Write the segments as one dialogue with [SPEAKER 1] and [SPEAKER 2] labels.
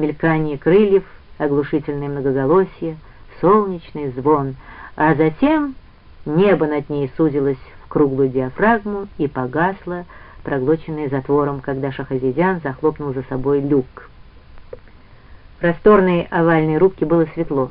[SPEAKER 1] мелькание крыльев, оглушительное многоголосие, солнечный звон, а затем небо над ней сузилось в круглую диафрагму и погасло, проглоченное затвором, когда Шахазидян захлопнул за собой люк. В просторной овальной рубке было светло.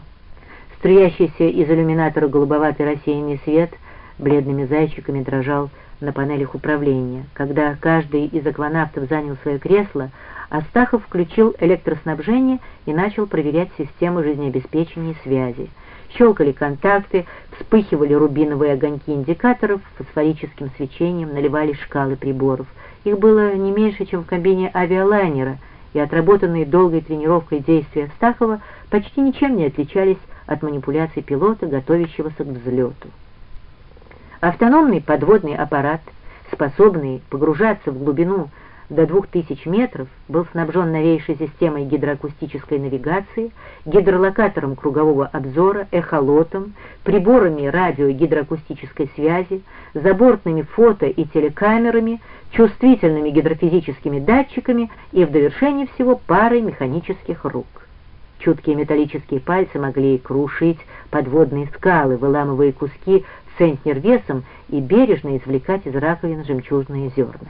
[SPEAKER 1] Струящийся из иллюминатора голубоватый рассеянный свет бледными зайчиками дрожал на панелях управления. Когда каждый из акванавтов занял свое кресло, Астахов включил электроснабжение и начал проверять систему жизнеобеспечения и связи. Щелкали контакты, вспыхивали рубиновые огоньки индикаторов, фосфорическим свечением наливали шкалы приборов. Их было не меньше, чем в кабине авиалайнера, и отработанные долгой тренировкой действия Астахова почти ничем не отличались от манипуляций пилота, готовящегося к взлету. Автономный подводный аппарат, способный погружаться в глубину до 2000 метров, был снабжен новейшей системой гидроакустической навигации, гидролокатором кругового обзора, эхолотом, приборами радио- и гидроакустической связи, забортными фото- и телекамерами, чувствительными гидрофизическими датчиками и в довершение всего парой механических рук. Чуткие металлические пальцы могли крушить подводные скалы, выламывая куски центнер весом и бережно извлекать из раковин жемчужные зерна.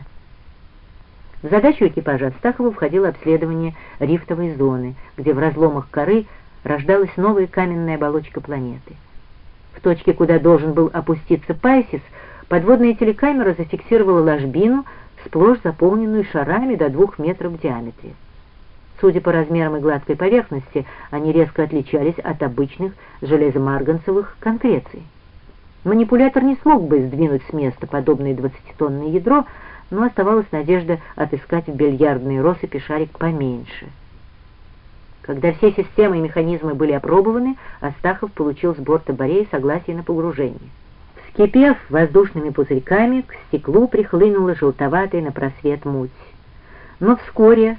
[SPEAKER 1] В задачу экипажа Астахова входило обследование рифтовой зоны, где в разломах коры рождалась новая каменная оболочка планеты. В точке, куда должен был опуститься Пайсис, подводная телекамера зафиксировала ложбину, сплошь заполненную шарами до двух метров в диаметре. Судя по размерам и гладкой поверхности, они резко отличались от обычных железомарганцевых конкреций. Манипулятор не смог бы сдвинуть с места подобное двадцатитонное ядро, но оставалась надежда отыскать в бильярдной россыпи шарик поменьше. Когда все системы и механизмы были опробованы, Астахов получил с борта Борея согласие на погружение. Вскипев воздушными пузырьками, к стеклу прихлынула желтоватая на просвет муть. Но вскоре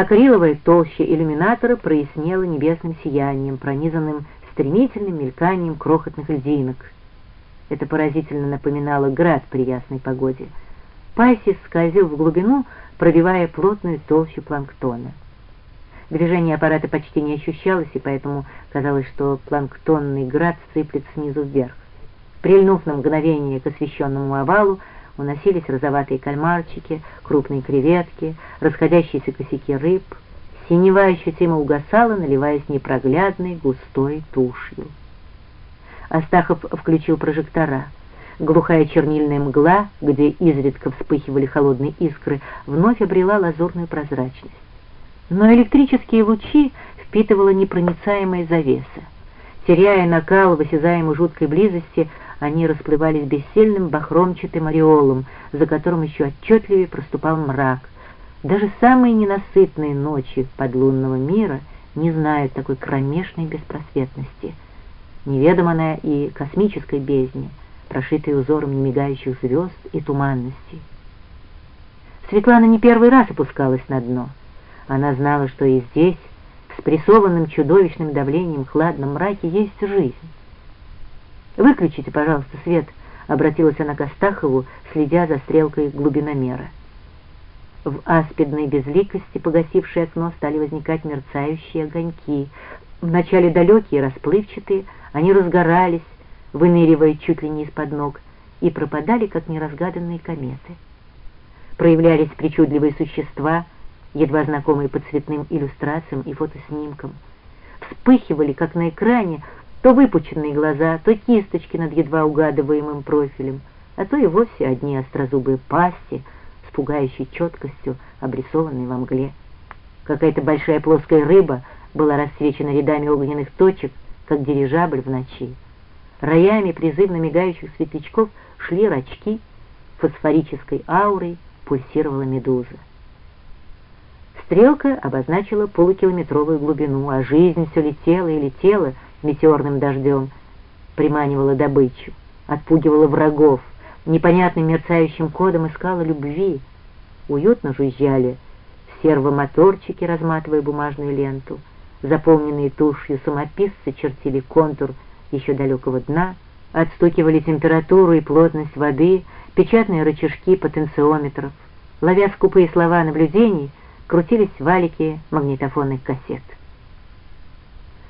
[SPEAKER 1] акриловая толща иллюминатора прояснела небесным сиянием, пронизанным стремительным мельканием крохотных льдинок. Это поразительно напоминало град при ясной погоде — Пайсис скользил в глубину, пробивая плотную толщу планктона. Движение аппарата почти не ощущалось, и поэтому казалось, что планктонный град сыплет снизу вверх. Прильнув на мгновение к освещенному овалу, уносились розоватые кальмарчики, крупные креветки, расходящиеся косяки рыб. Синева ощутимо угасала, наливаясь непроглядной густой тушью. Астахов включил прожектора — Глухая чернильная мгла, где изредка вспыхивали холодные искры, вновь обрела лазурную прозрачность. Но электрические лучи впитывала непроницаемая завеса. Теряя накал в осязаемой жуткой близости, они расплывались бессильным бахромчатым ореолом, за которым еще отчетливее проступал мрак. Даже самые ненасытные ночи подлунного мира не знают такой кромешной беспросветности. Неведомо она и космической бездне — прошитые узором немигающих звезд и туманностей. Светлана не первый раз опускалась на дно. Она знала, что и здесь, в спрессованном чудовищным давлением хладном мраке, есть жизнь. «Выключите, пожалуйста, свет», — обратилась она к Астахову, следя за стрелкой глубиномера. В аспидной безликости, погасившее окно, стали возникать мерцающие огоньки. Вначале далекие, расплывчатые, они разгорались, выныривая чуть ли не из-под ног, и пропадали, как неразгаданные кометы. Проявлялись причудливые существа, едва знакомые по цветным иллюстрациям и фотоснимкам. Вспыхивали, как на экране, то выпученные глаза, то кисточки над едва угадываемым профилем, а то и вовсе одни острозубые пасти с пугающей четкостью, обрисованные во мгле. Какая-то большая плоская рыба была расцвечена рядами огненных точек, как дирижабль в ночи. Роями призывно мигающих светлячков шли рачки, фосфорической аурой пульсировала медуза. Стрелка обозначила полукилометровую глубину, а жизнь все летела и летела метеорным дождем, приманивала добычу, отпугивала врагов, непонятным мерцающим кодом искала любви. Уютно жужжали сервомоторчики, разматывая бумажную ленту, заполненные тушью самописцы чертили контур еще далекого дна, отстукивали температуру и плотность воды, печатные рычажки потенциометров. Ловя скупые слова наблюдений, крутились валики магнитофонных кассет.